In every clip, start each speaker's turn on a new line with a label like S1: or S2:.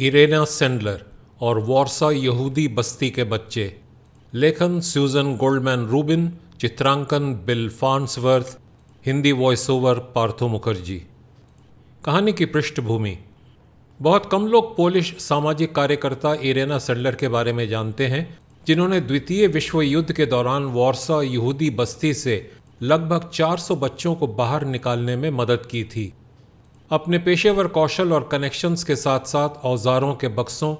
S1: Irena Sendler और Warsaw यहूदी बस्ती के बच्चे। लेखन स्यूजन गोल्डमैन रूबिन, चित्रांकन Bill Farnsworth Hindi voice over Partho Mukherjee. कहानी की पृष्ठभूमि। बहुत कम लोग पोलिश सामाजिक कार्यकर्ता इरेना सेंडलर के बारे में जानते हैं, जिन्होंने द्वितीय विश्व युद्ध के दौरान वॉर्सा यहूदी बस्ती से लगभग 400 बच्चों को बाहर निकालने में मदद की थी। अपने पेशेवर कौशल और कनेक्शंस के साथ साथ औजारों के बक्सों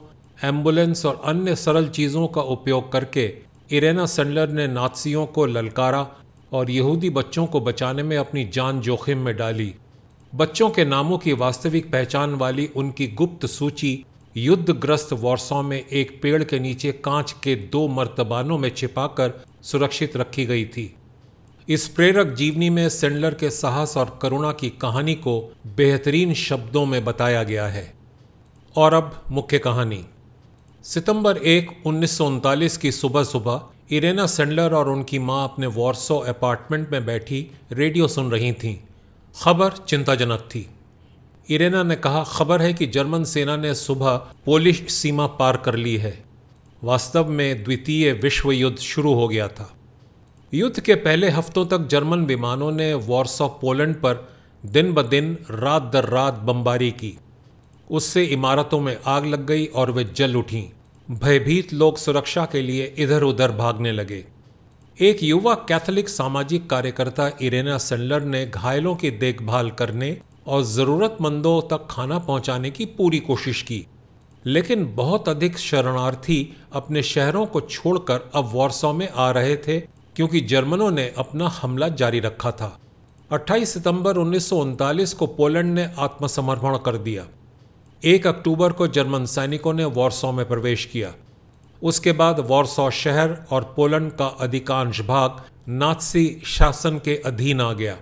S1: एंबुलेंस और अन्य सरल चीज़ों का उपयोग करके इरेना सेंडलर ने नाथसियों को ललकारा और यहूदी बच्चों को बचाने में अपनी जान जोखिम में डाली। बच्चों के नामों की वास्तविक पहचान वाली उनकी गुप्त सूची युद्धग्रस्त वॉर्सो में एक पेड़ के नीचे कांच के दो मर्तबानों में छिपाकर सुरक्षित रखी गई थी। इस प्रेरक जीवनी में सेंडलर के साहस और करुणा की कहानी को बेहतरीन शब्दों में बताया गया है। और अब मुख्य कहानी। सितंबर एक, उन्नीस की सुबह सुबह, इरेना सेंडलर और उनकी माँ अपने वॉर्सो अपार्टमेंट में बैठी रेडियो सुन रही थीं। खबर चिंताजनक थी। इरेना ने कहा, खबर है कि जर्मन सेना ने सुबह पोलिश सीमा पार कर ली है। वास्तव में द्वितीय विश्व युद्ध शुरू हो गया था। युद्ध के पहले हफ्तों तक जर्मन विमानों ने वॉर्सो पोलैंड पर दिन ब दिन, रात दर रात बमबारी की। उससे इमारतों में आग लग गई और वे जल उठीं। भयभीत लोग सुरक्षा के लिए इधर उधर भागने लगे। एक युवा कैथोलिक सामाजिक कार्यकर्ता इरेना सेंडलर ने घायलों की देखभाल करने और ज़रूरतमंदों तक खाना पहुँचाने की पूरी कोशिश की। लेकिन बहुत अधिक शरणार्थी अपने शहरों को छोड़कर अब वॉर्सो में आ रहे थे क्योंकि जर्मनों ने अपना हमला जारी रखा था। 28 सितंबर उन्नीस सौ उनतालीस को पोलैंड ने आत्मसमर्पण कर दिया। 1 अक्टूबर को जर्मन सैनिकों ने वॉर्सो में प्रवेश किया। उसके बाद वॉर्सो शहर और पोलैंड का अधिकांश भाग नाथसी शासन के अधीन आ गया।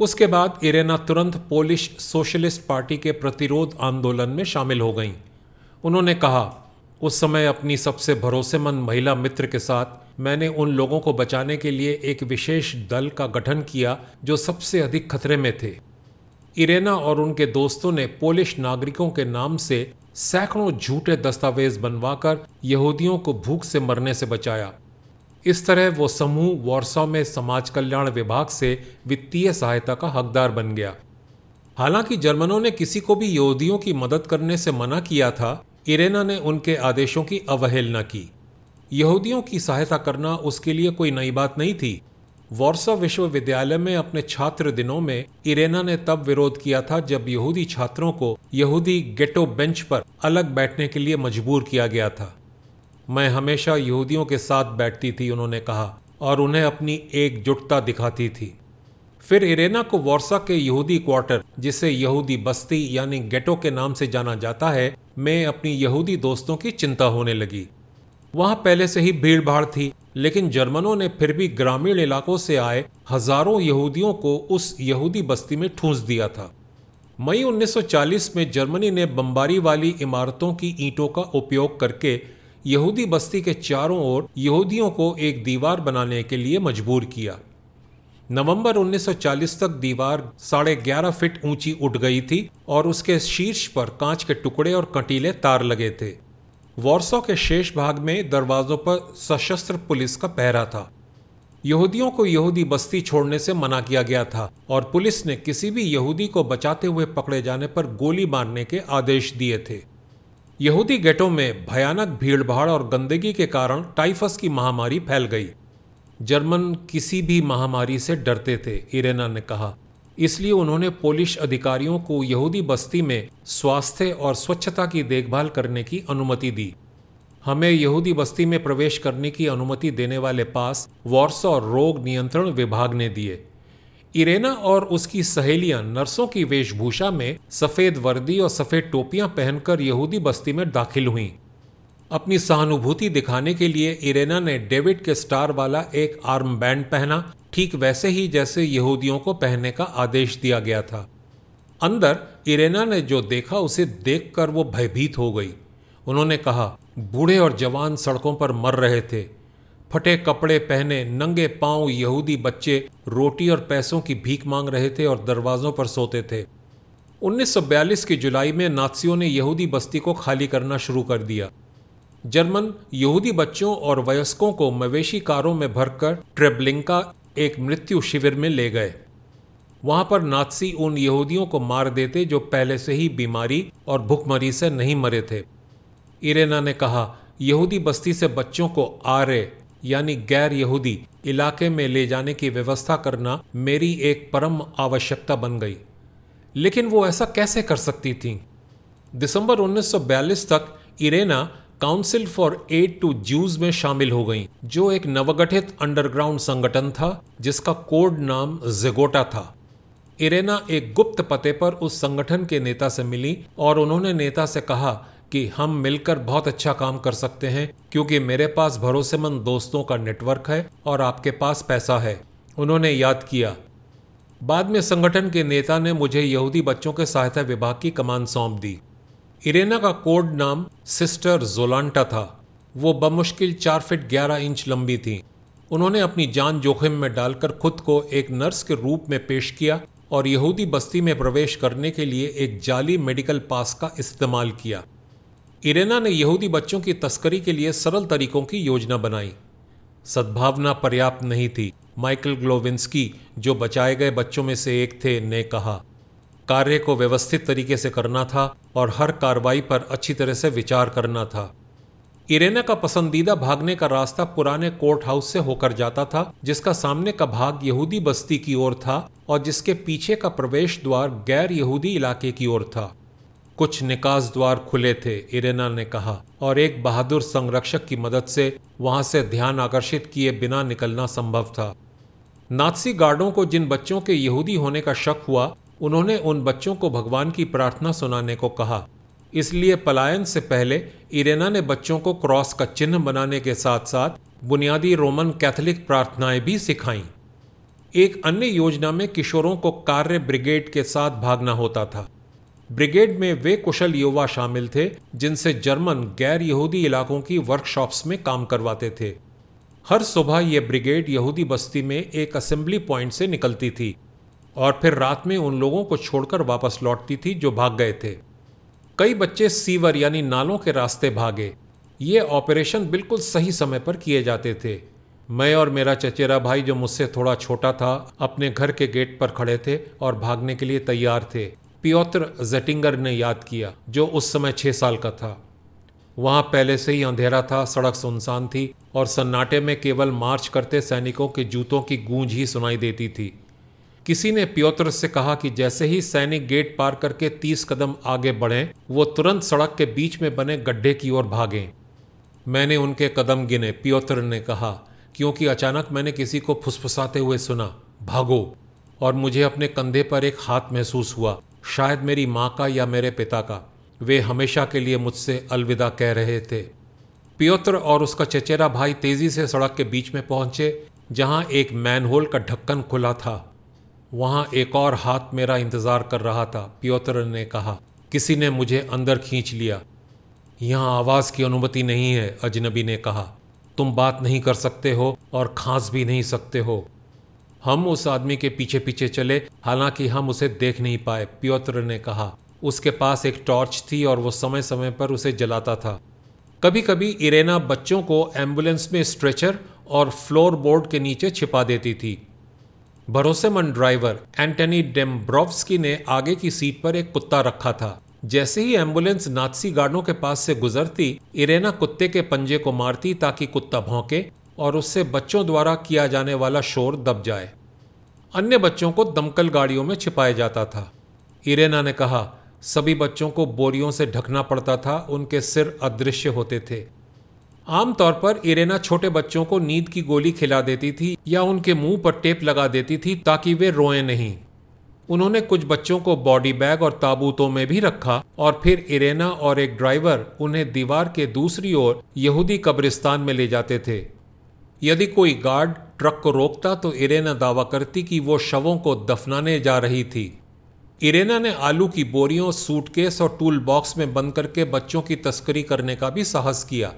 S1: उसके बाद इरेना तुरंत पोलिश सोशलिस्ट पार्टी के प्रतिरोध आंदोलन में शामिल हो गईं। उन्होंने कहा उस समय अपनी सबसे भरोसेमंद महिला मित्र के साथ मैंने उन लोगों को बचाने के लिए एक विशेष दल का गठन किया जो सबसे अधिक खतरे में थे। इरेना और उनके दोस्तों ने पोलिश नागरिकों के नाम से सैकड़ों झूठे दस्तावेज़ बनवाकर यहूदियों को भूख से मरने से बचाया। इस तरह वो समूह वॉर्सा में समाज कल्याण विभाग से वित्तीय सहायता का हकदार बन गया। हालाँकि जर्मनों ने किसी को भी यहूदियों की मदद करने से मना किया था इरेना ने उनके आदेशों की अवहेलना की। यहूदियों की सहायता करना उसके लिए कोई नई बात नहीं थी। वॉर्सा विश्वविद्यालय में अपने छात्र दिनों में इरेना ने तब विरोध किया था जब यहूदी छात्रों को यहूदी गेटो बेंच पर अलग बैठने के लिए मजबूर किया गया था। मैं हमेशा यहूदियों के साथ बैठती थी, उन्होंने कहा, और उन्हें अपनी एकजुटता दिखाती थी। फिर इरेना को वॉर्सा के यहूदी क्वार्टर, जिसे यहूदी बस्ती यानी गेटो के नाम से जाना जाता है में अपनी यहूदी दोस्तों की चिंता होने लगी। वहाँ पहले से ही भीड़ भाड़ थी, लेकिन जर्मनों ने फिर भी ग्रामीण इलाकों से आए हज़ारों यहूदियों को उस यहूदी बस्ती में ठूंस दिया था। मई 1940 में जर्मनी ने बमबारी वाली इमारतों की ईंटों का उपयोग करके यहूदी बस्ती के चारों ओर यहूदियों को एक दीवार बनाने के लिए मजबूर किया। नवंबर 1940 तक दीवार साढ़े ग्यारह फीट ऊँची उठ गई थी और उसके शीर्ष पर कांच के टुकड़े और कटीले तार लगे थे। वॉर्सो के शेष भाग में दरवाजों पर सशस्त्र पुलिस का पहरा था। यहूदियों को यहूदी बस्ती छोड़ने से मना किया गया था और पुलिस ने किसी भी यहूदी को बचाते हुए पकड़े जाने पर गोली मारने के आदेश दिए थे। यहूदी गेटों में भयानक भीड़भाड़ और गंदगी के कारण टाइफस की महामारी फैल गई। जर्मन किसी भी महामारी से डरते थे, इरेना ने कहा। इसलिए उन्होंने पोलिश अधिकारियों को यहूदी बस्ती में स्वास्थ्य और स्वच्छता की देखभाल करने की अनुमति दी। हमें यहूदी बस्ती में प्रवेश करने की अनुमति देने वाले पास वॉर्स और रोग नियंत्रण विभाग ने दिए। इरेना और उसकी सहेलियाँ नर्सों की वेशभूषा में सफ़ेद वर्दी और सफ़ेद टोपियाँ पहनकर यहूदी बस्ती में दाखिल हुईं। अपनी सहानुभूति दिखाने के लिए इरेना ने डेविड के स्टार वाला एक आर्म बैंड पहना, ठीक वैसे ही जैसे यहूदियों को पहनने का आदेश दिया गया था। अंदर, इरेना ने जो देखा उसे देखकर वो भयभीत हो गई। उन्होंने कहा, बूढ़े और जवान सड़कों पर मर रहे थे। फटे कपड़े पहने नंगे पाँव यहूदी बच्चे रोटी और पैसों की भीख मांग रहे थे और दरवाजों पर सोते थे। 1942 की जुलाई में नात्सियों ने यहूदी बस्ती को खाली करना शुरू कर दिया। जर्मन, यहूदी बच्चों और वयस्कों को मवेशी कारों में भरकर ट्रेबलिंका एक मृत्यु शिविर में ले गए। वहाँ पर नाथसी उन यहूदियों को मार देते जो पहले से ही बीमारी और भुखमरी से नहीं मरे थे। इरेना ने कहा, यहूदी बस्ती से बच्चों को आर्य, यानी गैर यहूदी, इलाके में ले जाने की व्यवस्था करना मेरी एक परम आवश्यकता बन गई। लेकिन वो ऐसा कैसे कर सकती थी? दिसंबर 1942 तक Irena Council for Aid to Jews में शामिल हो गई, जो एक नवगठित अंडरग्राउंड संगठन था, जिसका कोड नाम जेगोटा था। इरेना एक गुप्त पते पर उस संगठन के नेता से मिली, और उन्होंने नेता से कहा कि हम मिलकर बहुत अच्छा काम कर सकते हैं, क्योंकि मेरे पास भरोसेमंद दोस्तों का नेटवर्क है और आपके पास पैसा है, उन्होंने याद किया। बाद में संगठन के नेता ने मुझे यहूदी बच्चों के सहायता विभाग की कमान सौंप दी। इरेना का कोड नाम सिस्टर जोलांटा था। वो बमुश्किल चार फिट ग्यारह इंच लंबी थी। उन्होंने अपनी जान जोखिम में डालकर खुद को एक नर्स के रूप में पेश किया और यहूदी बस्ती में प्रवेश करने के लिए एक जाली मेडिकल पास का इस्तेमाल किया। इरेना ने यहूदी बच्चों की तस्करी के लिए सरल तरीकों की योजना बनाई। सद्भावना पर्याप्त नहीं थी। माइकल ग्लोविंस्की, जो बचाए गए बच्चों में से एक थे, ने कहा कार्य को व्यवस्थित तरीके से करना था और हर कार्रवाई पर अच्छी तरह से विचार करना था। इरेना का पसंदीदा भागने का रास्ता पुराने कोर्ट हाउस से होकर जाता था, जिसका सामने का भाग यहूदी बस्ती की ओर था और जिसके पीछे का प्रवेश द्वार गैर यहूदी इलाके की ओर था। कुछ निकास द्वार खुले थे, इरेना ने कहा, और एक बहादुर संरक्षक की मदद से वहाँ से ध्यान आकर्षित किए बिना निकलना संभव था। नाथसी गार्डों को जिन बच्चों के यहूदी होने का शक हुआ उन्होंने उन बच्चों को भगवान की प्रार्थना सुनाने को कहा। इसलिए पलायन से पहले इरेना ने बच्चों को क्रॉस का चिन्ह बनाने के साथ साथ बुनियादी रोमन कैथोलिक प्रार्थनाएँ भी सिखाईं। एक अन्य योजना में किशोरों को कार्य ब्रिगेड के साथ भागना होता था। ब्रिगेड में वे कुशल युवा शामिल थे, जिनसे जर्मन गैर यहूदी इलाकों की वर्कशॉप्स में काम करवाते थे। हर सुबह यह ब्रिगेड यहूदी बस्ती में एक असेंबली पॉइंट से निकलती थी। और फिर रात में उन लोगों को छोड़कर वापस लौटती थी जो भाग गए थे। कई बच्चे सीवर यानी नालों के रास्ते भागे। ये ऑपरेशन बिल्कुल सही समय पर किए जाते थे। मैं और मेरा चचेरा भाई जो मुझसे थोड़ा छोटा था, अपने घर के गेट पर खड़े थे और भागने के लिए तैयार थे। पियोत्र जेटिंगर ने याद किया, जो उस समय छः साल का था। वहाँ पहले से ही अंधेरा था, सड़क सुनसान थी और सन्नाटे में केवल मार्च करते सैनिकों के जूतों की गूंज ही सुनाई देती थी। किसी ने प्योत्र से कहा कि जैसे ही सैनिक गेट पार करके तीस कदम आगे बढ़े, वो तुरंत सड़क के बीच में बने गड्ढे की ओर भागें। मैंने उनके कदम गिने। प्योत्र ने कहा, क्योंकि अचानक मैंने किसी को फुसफुसाते हुए सुना, भागो। और मुझे अपने कंधे पर एक हाथ महसूस हुआ, शायद मेरी माँ का या मेरे पिता का। वे हमेशा के लिए मुझसे अलविदा कह रहे थे। पियोत्र और उसका चचेरा भाई तेज़ी से सड़क के बीच में पहुँचे, जहाँ एक मैनहोल का ढक्कन खुला था। वहाँ एक और हाथ मेरा इंतज़ार कर रहा था, पियोत्र ने कहा, किसी ने मुझे अंदर खींच लिया। यहाँ आवाज़ की अनुमति नहीं है, अजनबी ने कहा। तुम बात नहीं कर सकते हो और खांस भी नहीं सकते हो। हम उस आदमी के पीछे पीछे चले, हालाँकि हम उसे देख नहीं पाए, पियोत्र ने कहा। उसके पास एक टॉर्च थी और वो समय समय पर उसे जलाता था। कभी कभी इरेना बच्चों को एंबुलेंस में स्ट्रेचर और फ्लोर बोर्ड के नीचे छिपा देती थी। भरोसेमंद ड्राइवर एंटनी डेम्ब्रोवस्की ने आगे की सीट पर एक कुत्ता रखा था। जैसे ही एंबुलेंस नाथसी गार्डों के पास से गुजरती, इरेना कुत्ते के पंजे को मारती ताकि कुत्ता भौंके और उससे बच्चों द्वारा किया जाने वाला शोर दब जाए। अन्य बच्चों को दमकल गाड़ियों में छिपाया जाता था। इरेना ने कहा, सभी बच्चों को बोरियों से ढकना पड़ता था, उनके सिर अदृश्य होते थे। आमतौर पर इरेना छोटे बच्चों को नींद की गोली खिला देती थी या उनके मुँह पर टेप लगा देती थी ताकि वे रोए नहीं। उन्होंने कुछ बच्चों को बॉडी बैग और ताबूतों में भी रखा और फिर इरेना और एक ड्राइवर उन्हें दीवार के दूसरी ओर यहूदी कब्रिस्तान में ले जाते थे। यदि कोई गार्ड ट्रक को रोकता तो इरेना दावा करती कि वो शवों को दफनाने जा रही थी। इरेना ने आलू की बोरियों, सूटकेस और टूल बॉक्स में बंद करके बच्चों की तस्करी करने का भी साहस किया।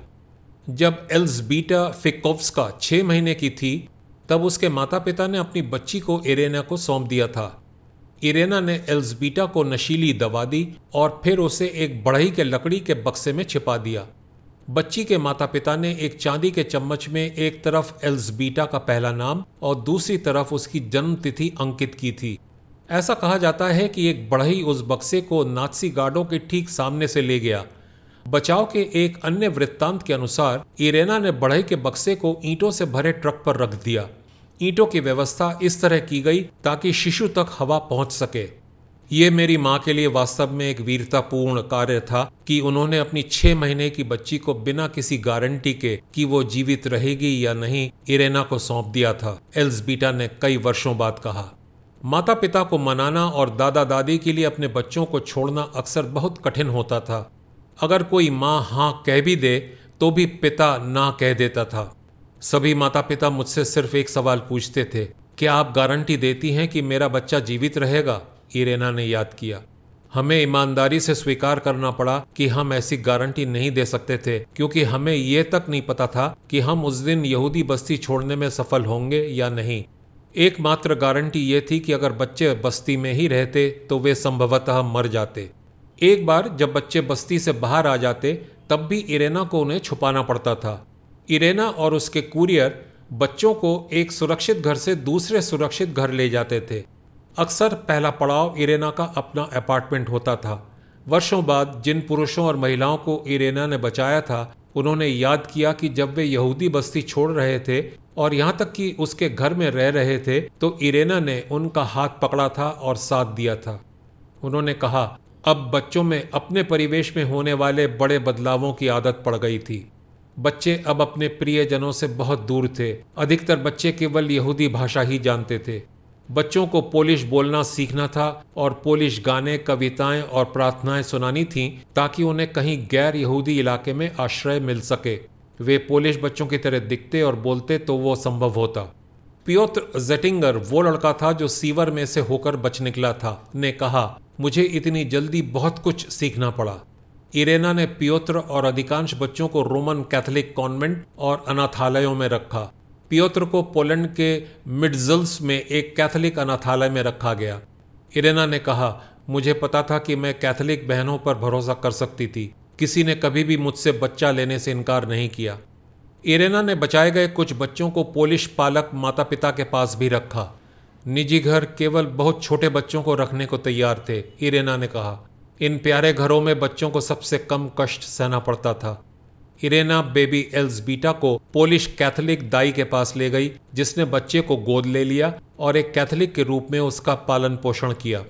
S1: जब एल्सबीटा फिकोव्सका छह महीने की थी, तब उसके माता पिता ने अपनी बच्ची को इरेना को सौंप दिया था। इरेना ने एल्सबीटा को नशीली दवा दी और फिर उसे एक बढ़ई के लकड़ी के बक्से में छिपा दिया। बच्ची के माता पिता ने एक चांदी के चम्मच में एक तरफ़ एल्सबीटा का पहला नाम और दूसरी तरफ़ उसकी जन्म तिथि अंकित की थी। ऐसा कहा जाता है कि एक बढ़ई उस बक्से को नाथसी गार्डों के ठीक सामने से ले गया। बचाव के एक अन्य वृत्तांत के अनुसार, इरेना ने बढ़ई के बक्से को ईंटों से भरे ट्रक पर रख दिया। ईंटों की व्यवस्था इस तरह की गई ताकि शिशु तक हवा पहुँच सके। ये मेरी माँ के लिए वास्तव में एक वीरतापूर्ण कार्य था कि उन्होंने अपनी छह महीने की बच्ची को बिना किसी गारंटी के कि वो जीवित रहेगी या नहीं, इरेना को सौंप दिया था, एल्सबीटा ने कई वर्षों बाद कहा। माता पिता को मनाना और दादा दादी के लिए अपने बच्चों को छोड़ना अक्सर बहुत कठिन होता था। अगर कोई माँ हाँ कह भी दे तो भी पिता ना कह देता था। सभी माता पिता मुझसे सिर्फ़ एक सवाल पूछते थे, क्या आप गारंटी देती हैं कि मेरा बच्चा जीवित रहेगा? इरेना ने याद किया। हमें ईमानदारी से स्वीकार करना पड़ा कि हम ऐसी गारंटी नहीं दे सकते थे, क्योंकि हमें यह तक नहीं पता था कि हम उस दिन यहूदी बस्ती छोड़ने में सफल होंगे या नहीं। एकमात्र गारंटी ये थी कि अगर बच्चे बस्ती में ही रहते तो वे संभवतः मर जाते। एक बार जब बच्चे बस्ती से बाहर आ जाते, तब भी इरेना को उन्हें छुपाना पड़ता था। इरेना और उसके कुरियर बच्चों को एक सुरक्षित घर से दूसरे सुरक्षित घर ले जाते थे। अक्सर पहला पड़ाव इरेना का अपना अपार्टमेंट होता था। वर्षों बाद जिन पुरुषों और महिलाओं को इरेना ने बचाया था, उन्होंने याद किया कि जब वे यहूदी बस्ती छोड़ रहे थे और यहाँ तक कि उसके घर में रह रहे थे तो इरेना ने उनका हाथ पकड़ा था और साथ दिया था। उन्होंने कहा अब बच्चों में, अपने परिवेश में होने वाले बड़े बदलावों की आदत पड़ गई थी। बच्चे अब अपने प्रियजनों से बहुत दूर थे। अधिकतर बच्चे केवल यहूदी भाषा ही जानते थे। बच्चों को पोलिश बोलना सीखना था और पोलिश गाने, कविताएँ और प्रार्थनाएँ सुनानी थीं ताकि उन्हें कहीं गैर यहूदी इलाके में आश्रय मिल सके। वे पोलिश बच्चों की तरह दिखते और बोलते तो वो संभव होता। पियोत्र जेटिंगर वो लड़का था जो सीवर में से होकर बच निकला था। ने कहा मुझे इतनी जल्दी बहुत कुछ सीखना पड़ा। इरेना ने पियोत्र और अधिकांश बच्चों को रोमन कैथोलिक कॉन्वेंट और अनाथालयों में रखा। पियोत्र को पोलैंड के मिडजल्स में एक कैथोलिक अनाथालय में रखा गया। इरेना ने कहा, मुझे पता था कि मैं कैथोलिक बहनों पर भरोसा कर सकती थी। किसी ने कभी भी मुझसे बच्चा लेने से इनकार नहीं किया। इरेना ने बचाए गए कुछ बच्चों को पोलिश पालक माता पिता के पास भी रखा। निजी घर केवल बहुत छोटे बच्चों को रखने को तैयार थे, इरेना ने कहा। इन प्यारे घरों में बच्चों को सबसे कम कष्ट सहना पड़ता था। इरेना बेबी एल्सबीटा को पोलिश कैथोलिक दाई के पास ले गई, जिसने बच्चे को गोद ले लिया और एक कैथोलिक के रूप में उसका पालन पोषण किया।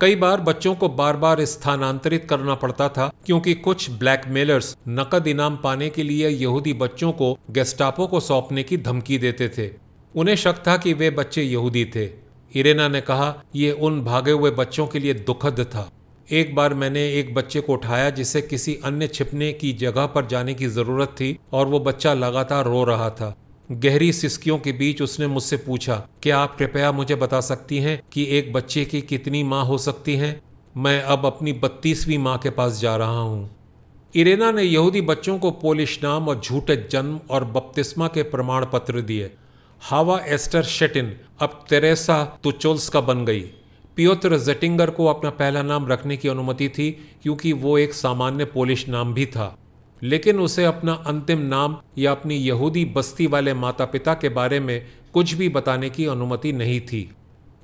S1: कई बार बच्चों को बार बार स्थानांतरित करना पड़ता था, क्योंकि कुछ ब्लैकमेलर्स नकद इनाम पाने के लिए यहूदी बच्चों को गेस्टापो को सौंपने की धमकी देते थे। उन्हें शक था कि वे बच्चे यहूदी थे। इरेना ने कहा यह उन भागे हुए बच्चों के लिए दुखद था। एक बार मैंने एक बच्चे को उठाया जिसे किसी अन्य छिपने की जगह पर जाने की ज़रूरत थी और वो बच्चा लगातार रो रहा था। गहरी सिस्कियों के बीच उसने मुझसे पूछा, क्या आप कृपया मुझे बता सकती हैं कि एक बच्चे की कितनी माँ हो सकती हैं? मैं अब अपनी बत्तीसवीं माँ के पास जा रहा हूँ। इरेना ने यहूदी बच्चों को पोलिश नाम और झूठे जन्म और बपतिस्मा के प्रमाण पत्र दिए। हावा एस्टर शेटिन, अब तेरेसा तुचोल्स का बन गई। पियोत्र जेटिंगर को अपना पहला नाम रखने की अनुमति थी, क्योंकि वो एक सामान्य पोलिश नाम भी था। लेकिन उसे अपना अंतिम नाम या अपनी यहूदी बस्ती वाले माता पिता के बारे में कुछ भी बताने की अनुमति नहीं थी।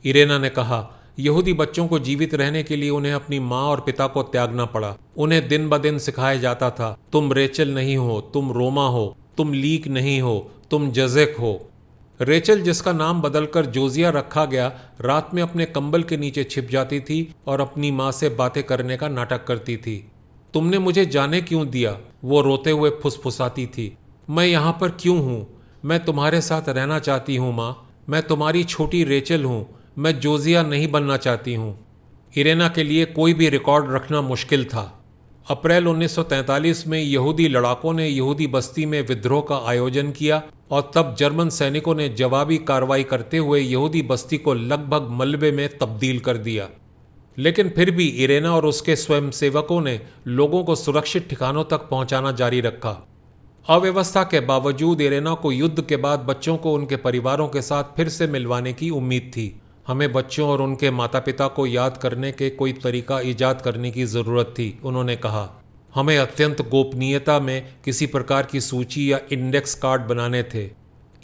S1: इरेना ने कहा, यहूदी बच्चों को जीवित रहने के लिए उन्हें अपनी माँ और पिता को त्यागना पड़ा। उन्हें दिन ब दिन सिखाया जाता था, तुम रेचल नहीं हो, तुम रोमा हो, तुम लीक नहीं हो, तुम जजेक हो। रेचल, जिसका नाम बदलकर जोजिया रखा गया, रात में अपने कंबल के नीचे छिप जाती थी और अपनी माँ से बातें करने का नाटक करती थी। तुमने मुझे जाने क्यों दिया? वो रोते हुए फुसफुसाती थी। मैं यहाँ पर क्यों हूँ? मैं तुम्हारे साथ रहना चाहती हूँ, माँ। मैं तुम्हारी छोटी रेचल हूँ। मैं जोजिया नहीं बनना चाहती हूँ। इरेना के लिए कोई भी रिकॉर्ड रखना मुश्किल था। अप्रैल 1943 में यहूदी लड़ाकों ने यहूदी बस्ती में विद्रोह का आयोजन किया और तब जर्मन सैनिकों ने जवाबी कार्रवाई करते हुए यहूदी बस्ती को लगभग मलबे में तब्दील कर दिया। लेकिन फिर भी इरेना और उसके स्वयंसेवकों ने लोगों को सुरक्षित ठिकानों तक पहुंचाना जारी रखा। अव्यवस्था के बावजूद इरेना को युद्ध के बाद बच्चों को उनके परिवारों के साथ फिर से मिलवाने की उम्मीद थी। हमें बच्चों और उनके माता पिता को याद करने के कोई तरीका ईजाद करने की ज़रूरत थी, उन्होंने कहा। हमें अत्यंत गोपनीयता में किसी प्रकार की सूची या इंडेक्स कार्ड बनाने थे।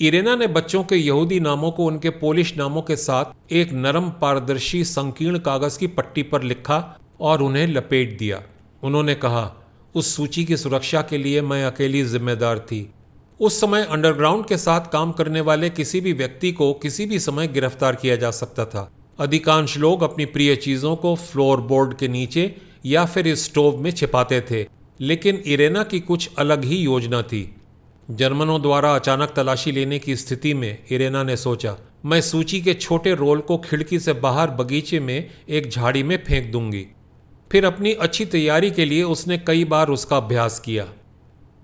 S1: इरेना ने बच्चों के यहूदी नामों को उनके पोलिश नामों के साथ एक नरम पारदर्शी संकीर्ण कागज़ की पट्टी पर लिखा और उन्हें लपेट दिया। उन्होंने कहा, उस सूची की सुरक्षा के लिए मैं अकेली जिम्मेदार थी। उस समय अंडरग्राउंड के साथ काम करने वाले किसी भी व्यक्ति को किसी भी समय गिरफ़्तार किया जा सकता था। अधिकांश लोग अपनी प्रिय चीज़ों को फ्लोर बोर्ड के नीचे या फिर स्टोव में छिपाते थे, लेकिन इरेना की कुछ अलग ही योजना थी। जर्मनों द्वारा अचानक तलाशी लेने की स्थिति में इरेना ने सोचा, मैं सूची के छोटे रोल को खिड़की से बाहर बगीचे में एक झाड़ी में फेंक दूँगी। फिर अपनी अच्छी तैयारी के लिए उसने कई बार उसका अभ्यास किया।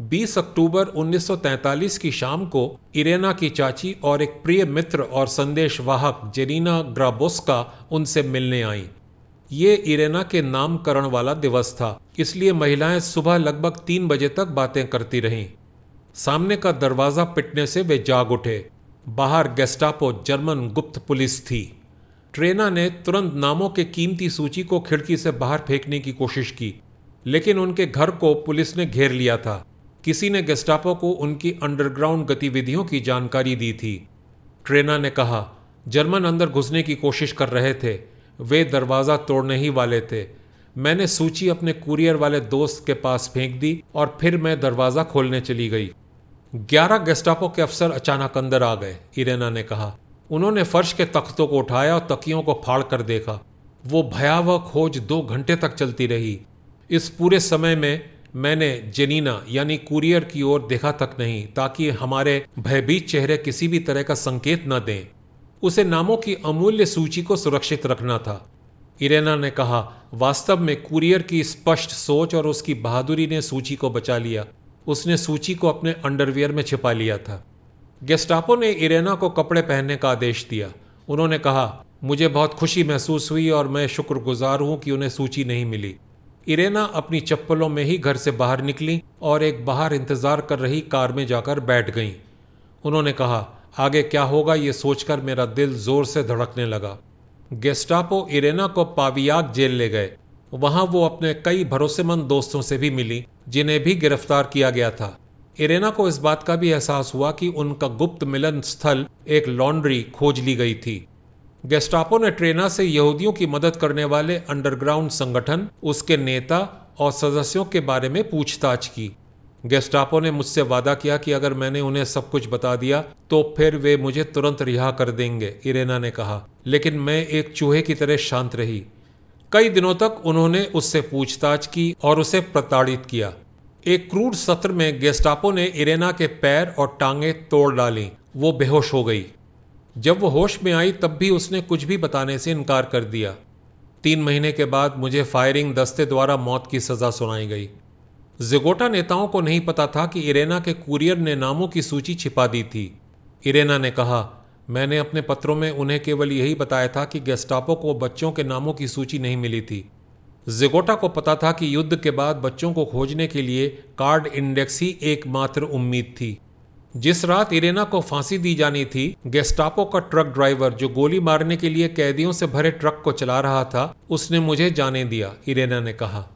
S1: 20 अक्टूबर 1943 की शाम को इरेना की चाची और एक प्रिय मित्र और संदेशवाहक जेरीना ग्राबोस्का उनसे मिलने आई। ये इरेना के नामकरण वाला दिवस था, इसलिए महिलाएँ सुबह लगभग तीन बजे तक बातें करती रहीं। सामने का दरवाज़ा पिटने से वे जाग उठे। बाहर गेस्टापो जर्मन गुप्त पुलिस थी। ट्रेना ने तुरंत नामों के कीमती सूची को खिड़की से बाहर फेंकने की कोशिश की, लेकिन उनके घर को पुलिस ने घेर लिया था। किसी ने गेस्टापो को उनकी अंडरग्राउंड गतिविधियों की जानकारी दी थी। ट्रेना ने कहा, जर्मन अंदर घुसने की कोशिश कर रहे थे। वे दरवाज़ा तोड़ने ही वाले थे। मैंने सूची अपने कुरियर वाले दोस्त के पास फेंक दी और फिर मैं दरवाज़ा खोलने चली गई। ग्यारह गेस्टापो के अफसर अचानक अंदर आ गए इरेना ने कहा। उन्होंने फर्श के तख्तों को उठाया और तकियों को फाड़ कर देखा। वो भयावह खोज दो घंटे तक चलती रही। इस पूरे समय में मैंने जेनीना, यानी कुरियर की ओर देखा तक नहीं, ताकि हमारे भयभीत चेहरे किसी भी तरह का संकेत न दें। उसे नामों की अमूल्य सूची को सुरक्षित रखना था। इरेना ने कहा, वास्तव में कुरियर की स्पष्ट सोच और उसकी बहादुरी ने सूची को बचा लिया। उसने सूची को अपने अंडरवियर में छिपा लिया था। गेस्टापो ने इरेना को कपड़े पहनने का आदेश दिया। उन्होंने कहा, मुझे बहुत खुशी महसूस हुई और मैं शुक्रगुजार हूँ कि उन्हें सूची नहीं मिली। इरेना अपनी चप्पलों में ही घर से बाहर निकली और एक बाहर इंतज़ार कर रही कार में जाकर बैठ गईं। उन्होंने कहा, आगे क्या होगा ये सोचकर मेरा दिल ज़ोर से धड़कने लगा। गेस्टापो इरेना को पावियाक जेल ले गए। वहाँ वो अपने कई भरोसेमंद दोस्तों से भी मिली, जिन्हें भी गिरफ़्तार किया गया था। इरेना को इस बात का भी एहसास हुआ कि उनका गुप्त मिलन स्थल एक लॉन्ड्री खोज ली गई थी। गेस्टापो ने ट्रेना से यहूदियों की मदद करने वाले अंडरग्राउंड संगठन, उसके नेता और सदस्यों के बारे में पूछताछ की। गेस्टापो ने मुझसे वादा किया कि अगर मैंने उन्हें सब कुछ बता दिया तो फिर वे मुझे तुरंत रिहा कर देंगे, इरेना ने कहा। लेकिन मैं एक चूहे की तरह शांत रही। कई दिनों तक उन्होंने उससे पूछताछ की और उसे प्रताड़ित किया। एक क्रूड सत्र में गेस्टापो ने इरेना के पैर और टांगे तोड़ डाली। वो बेहोश हो गई। जब वो होश में आई, तब भी उसने कुछ भी बताने से इनकार कर दिया। तीन महीने के बाद मुझे फायरिंग दस्ते द्वारा मौत की सजा सुनाई गई। जिगोटा नेताओं को नहीं पता था कि इरेना के कुरियर ने नामों की सूची छिपा दी थी। इरेना ने कहा, मैंने अपने पत्रों में उन्हें केवल यही बताया था कि गेस्टापो को बच्चों के नामों की सूची नहीं मिली थी। जिगोटा को पता था कि युद्ध के बाद बच्चों को खोजने के लिए कार्ड इंडेक्स ही एकमात्र उम्मीद थी। जिस रात इरेना को फांसी दी जानी थी गेस्टापो का ट्रक ड्राइवर जो गोली मारने के लिए कैदियों से भरे ट्रक को चला रहा था, उसने मुझे जाने दिया, इरेना ने कहा।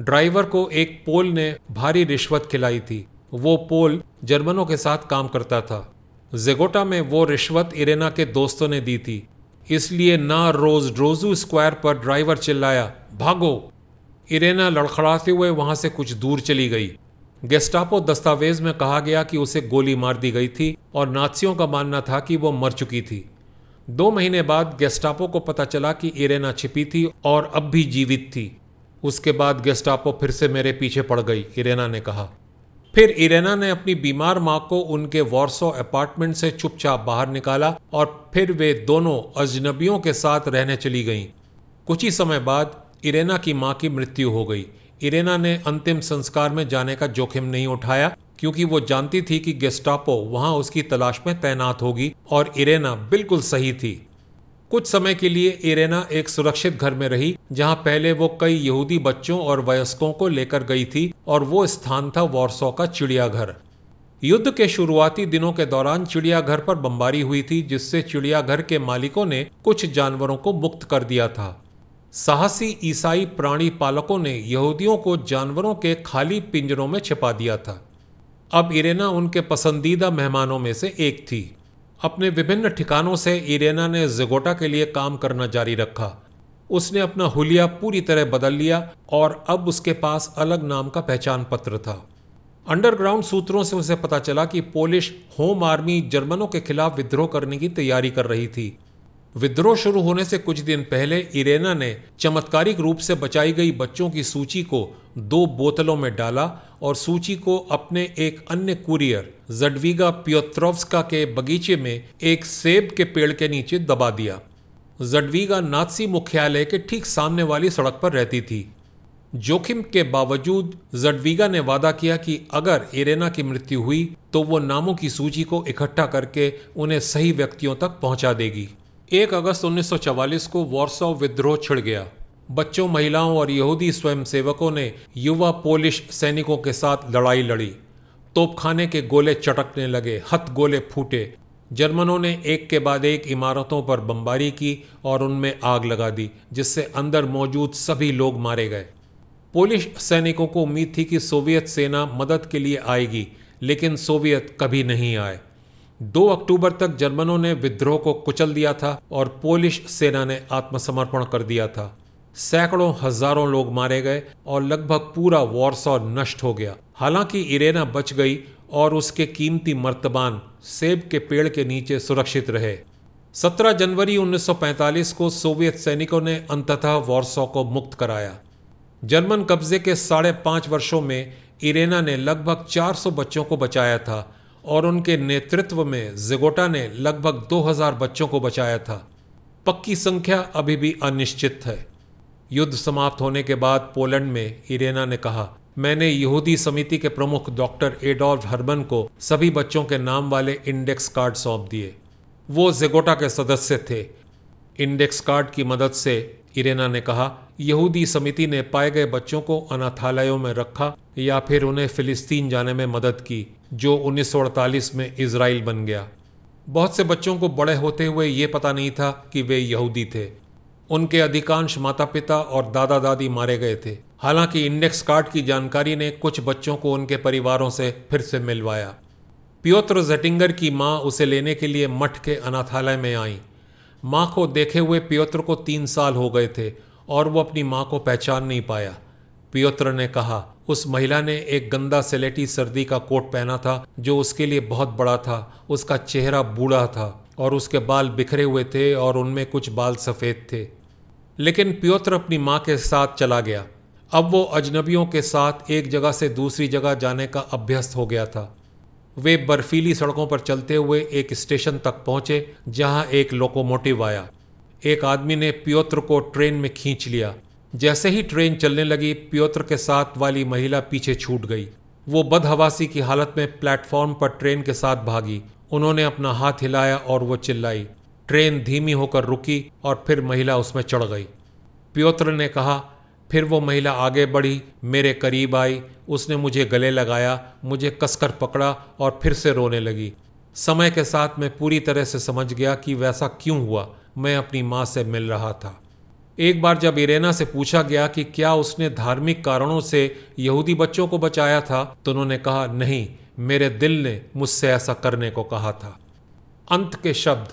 S1: ड्राइवर को एक पोल ने भारी रिश्वत खिलाई थी। वो पोल जर्मनों के साथ काम करता था। जेगोटा में वो रिश्वत इरेना के दोस्तों ने दी थी। इसलिए ना रोज ड्रोजू स्क्वायर पर ड्राइवर चिल्लाया, भागो! इरेना लड़खड़ाते हुए वहाँ से कुछ दूर चली गई। गेस्टापो दस्तावेज़ में कहा गया कि उसे गोली मार दी गई थी और नाथियों का मानना था कि वो मर चुकी थी। दो महीने बाद गेस्टापो को पता चला कि इरेना छिपी थी और अब भी जीवित थी। उसके बाद गेस्टापो फिर से मेरे पीछे पड़ गई, इरेना ने कहा। फिर इरेना ने अपनी बीमार माँ को उनके वॉर्सो अपार्टमेंट से चुपचाप बाहर निकाला और फिर वे दोनों अजनबियों के साथ रहने चली गईं। कुछ ही समय बाद इरेना की माँ की मृत्यु हो गई। इरेना ने अंतिम संस्कार में जाने का जोखिम नहीं उठाया, क्योंकि वो जानती थी कि गेस्टापो वहाँ उसकी तलाश में तैनात होगी और इरेना बिल्कुल सही थी। कुछ समय के लिए इरेना एक सुरक्षित घर में रही, जहाँ पहले वो कई यहूदी बच्चों और वयस्कों को लेकर गई थी और वो स्थान था वॉर्सो का चिड़ियाघर। युद्ध के शुरुआती दिनों के दौरान चिड़ियाघर पर बमबारी हुई थी, जिससे चिड़ियाघर के मालिकों ने कुछ जानवरों को मुक्त कर दिया था। साहसी ईसाई प्राणी पालकों ने यहूदियों को जानवरों के खाली पिंजरों में छिपा दिया था। अब इरेना उनके पसंदीदा मेहमानों में से एक थी। अपने विभिन्न ठिकानों से इरेना ने जिगोटा के लिए काम करना जारी रखा। उसने अपना हुलिया पूरी तरह बदल लिया और अब उसके पास अलग नाम का पहचान पत्र था। अंडरग्राउंड सूत्रों से उसे पता चला कि पोलिश होम आर्मी जर्मनों के खिलाफ विद्रोह करने की तैयारी कर रही थी। विद्रोह शुरू होने से कुछ दिन पहले इरेना ने चमत्कारिक रूप से बचाई गई बच्चों की सूची को दो बोतलों में डाला और सूची को अपने एक अन्य कुरियर, जडविगा पियोत्रोव्स्का के बगीचे में एक सेब के पेड़ के नीचे दबा दिया। जडविगा नाथसी मुख्यालय के ठीक सामने वाली सड़क पर रहती थी। जोखिम के बावजूद जडवीगा ने वादा किया कि अगर इरेना की मृत्यु हुई तो वो नामों की सूची को इकट्ठा करके उन्हें सही व्यक्तियों तक पहुँचा देगी। एक अगस्त 1944 को वॉर्सो विद्रोह छिड़ गया। बच्चों, महिलाओं और यहूदी स्वयंसेवकों ने युवा पोलिश सैनिकों के साथ लड़ाई लड़ी। तोपखाने के गोले चटकने लगे, हथ गोले फूटे। जर्मनों ने एक के बाद एक इमारतों पर बमबारी की और उनमें आग लगा दी, जिससे अंदर मौजूद सभी लोग मारे गए। पोलिश सैनिकों को उम्मीद थी कि सोवियत सेना मदद के लिए आएगी, लेकिन सोवियत कभी नहीं आए। 2 अक्टूबर तक जर्मनों ने विद्रोह को कुचल दिया था और पोलिश सेना ने आत्मसमर्पण कर दिया था। सैकड़ों हज़ारों लोग मारे गए और लगभग पूरा वॉरसॉ नष्ट हो गया। हालाँकि इरेना बच गई और उसके कीमती मर्तबान सेब के पेड़ के नीचे सुरक्षित रहे। 17 जनवरी 1945 को सोवियत सैनिकों ने अंततः वॉरसॉ को मुक्त कराया। जर्मन कब्जे के साढ़े पाँच वर्षों में इरेना ने लगभग 400 बच्चों को बचाया था और उनके नेतृत्व में जिगोटा ने लगभग 2000 बच्चों को बचाया था। पक्की संख्या अभी भी अनिश्चित है। युद्ध समाप्त होने के बाद पोलैंड में इरेना ने कहा, मैंने यहूदी समिति के प्रमुख डॉक्टर एडोल्फ हर्बन को सभी बच्चों के नाम वाले इंडेक्स कार्ड सौंप दिए। वो जेगोटा के सदस्य थे। इंडेक्स कार्ड की मदद से इरेना ने कहा, यहूदी समिति ने पाए गए बच्चों को अनाथालयों में रखा या फिर उन्हें फिलिस्तीन जाने में मदद की। जो 1948 में इसराइल बन गया। बहुत से बच्चों को बड़े होते हुए ये पता नहीं था कि वे यहूदी थे। उनके अधिकांश माता पिता और दादा दादी मारे गए थे। हालाँकि इंडेक्स कार्ड की जानकारी ने कुछ बच्चों को उनके परिवारों से फिर से मिलवाया। पियोत्र जेटिंगर की माँ उसे लेने के लिए मठ के अनाथालय में आई। माँ को देखे हुए पियोत्र को तीन साल हो गए थे और वो अपनी माँ को पहचान नहीं पाया। पियोत्र ने कहा, उस महिला ने एक गंदा सेलेटी सर्दी का कोट पहना था, जो उसके लिए बहुत बड़ा था। उसका चेहरा बूढ़ा था और उसके बाल बिखरे हुए थे और उनमें कुछ बाल सफ़ेद थे। लेकिन पियोत्र अपनी माँ के साथ चला गया। अब वो अजनबियों के साथ एक जगह से दूसरी जगह जाने का अभ्यस्त हो गया था। वे बर्फीली सड़कों पर चलते हुए एक स्टेशन तक पहुँचे, जहाँ एक लोकोमोटिव आया। एक आदमी ने पियोत्र को ट्रेन में खींच लिया। जैसे ही ट्रेन चलने लगी, प्योत्र के साथ वाली महिला पीछे छूट गई। वो बदहवासी की हालत में प्लेटफॉर्म पर ट्रेन के साथ भागी। उन्होंने अपना हाथ हिलाया और वो चिल्लाई। ट्रेन धीमी होकर रुकी और फिर महिला उसमें चढ़ गई। प्योत्र ने कहा, फिर वो महिला आगे बढ़ी, मेरे करीब आई। उसने मुझे गले लगाया, मुझे कसकर पकड़ा और फिर से रोने लगी। समय के साथ मैं पूरी तरह से समझ गया कि वैसा क्यों हुआ। मैं अपनी माँ से मिल रहा था। एक बार जब इरेना से पूछा गया कि क्या उसने धार्मिक कारणों से यहूदी बच्चों को बचाया था तो उन्होंने कहा, नहीं, मेरे दिल ने मुझसे ऐसा करने को कहा था। अंत के शब्द।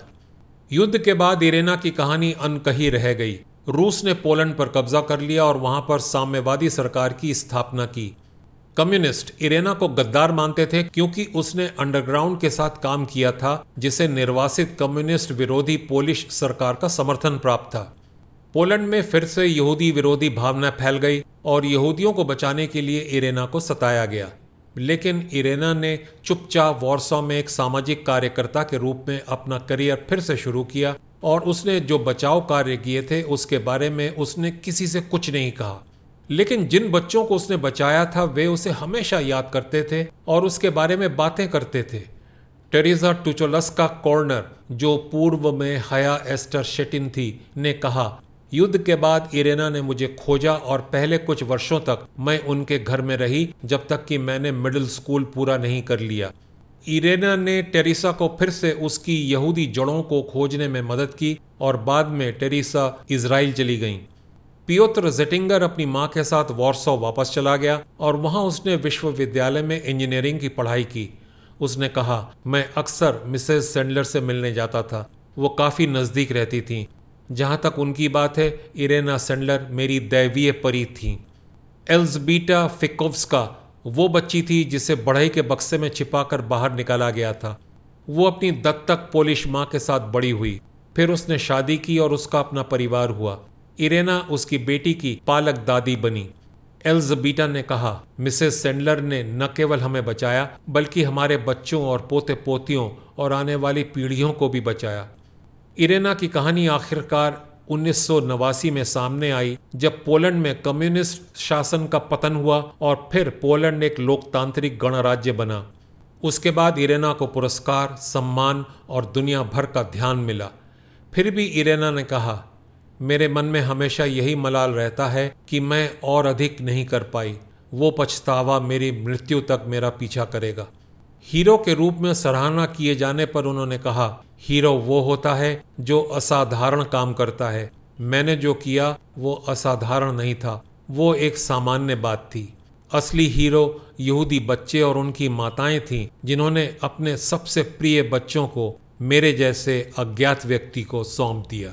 S1: युद्ध के बाद इरेना की कहानी अनकही रह गई। रूस ने पोलैंड पर कब्जा कर लिया और वहाँ पर साम्यवादी सरकार की स्थापना की। कम्युनिस्ट इरेना को गद्दार मानते थे क्योंकि उसने अंडरग्राउंड के साथ काम किया था, जिसे निर्वासित कम्युनिस्ट विरोधी पोलिश सरकार का समर्थन प्राप्त था। पोलैंड में फिर से यहूदी विरोधी भावना फैल गई और यहूदियों को बचाने के लिए इरेना को सताया गया। लेकिन इरेना ने चुपचाप वॉर्सो में एक सामाजिक कार्यकर्ता के रूप में अपना करियर फिर से शुरू किया और उसने जो बचाव कार्य किए थे उसके बारे में उसने किसी से कुछ नहीं कहा। लेकिन जिन बच्चों को उसने बचाया था, वे उसे हमेशा याद करते थे और उसके बारे में बातें करते थे। टेरिजा टुचोलस का कॉर्नर, जो पूर्व में हया एस्टर शेटिन थी, ने कहा युद्ध के बाद इरेना ने मुझे खोजा और पहले कुछ वर्षों तक मैं उनके घर में रही, जब तक कि मैंने मिडिल स्कूल पूरा नहीं कर लिया। इरेना ने टेरिसा को फिर से उसकी यहूदी जड़ों को खोजने में मदद की और बाद में टेरिसा इसराइल चली गईं। पियोत्र जेटिंगर अपनी माँ के साथ वॉर्सो वापस चला गया और वहाँ उसने विश्वविद्यालय में इंजीनियरिंग की पढ़ाई की। उसने कहा, मैं अक्सर मिसेस सेंडलर से मिलने जाता था। वो काफ़ी नज़दीक रहती थीं। जहाँ तक उनकी बात है, इरेना सेंडलर मेरी दैवीय परी थी। एल्जबीटा फिकोव्सका, वो बच्ची थी जिसे बढ़ई के बक्से में छिपाकर बाहर निकाला गया था। वो अपनी दत्तक पोलिश माँ के साथ बड़ी हुई। फिर उसने शादी की और उसका अपना परिवार हुआ। इरेना उसकी बेटी की पालक दादी बनी। एल्जबीटा ने कहा, मिसेस सेंडलर ने न केवल हमें बचाया, बल्कि हमारे बच्चों और पोते पोतियों और आने वाली पीढ़ियों को भी बचाया। इरेना की कहानी आखिरकार उन्नीस सौ नवासी में सामने आई, जब पोलैंड में कम्युनिस्ट शासन का पतन हुआ और फिर पोलैंड एक लोकतांत्रिक गणराज्य बना। उसके बाद इरेना को पुरस्कार, सम्मान और दुनिया भर का ध्यान मिला। फिर भी इरेना ने कहा, मेरे मन में हमेशा यही मलाल रहता है कि मैं और अधिक नहीं कर पाई। वो पछतावा मेरी मृत्यु तक मेरा पीछा करेगा। हीरो के रूप में सराहना किए जाने पर उन्होंने कहा हीरो वो होता है जो असाधारण काम करता है। मैंने जो किया, वो असाधारण नहीं था। वो एक सामान्य बात थी। असली हीरो यहूदी बच्चे और उनकी माताएँ थीं, जिन्होंने अपने सबसे प्रिय बच्चों को मेरे जैसे अज्ञात व्यक्ति को सौंप दिया।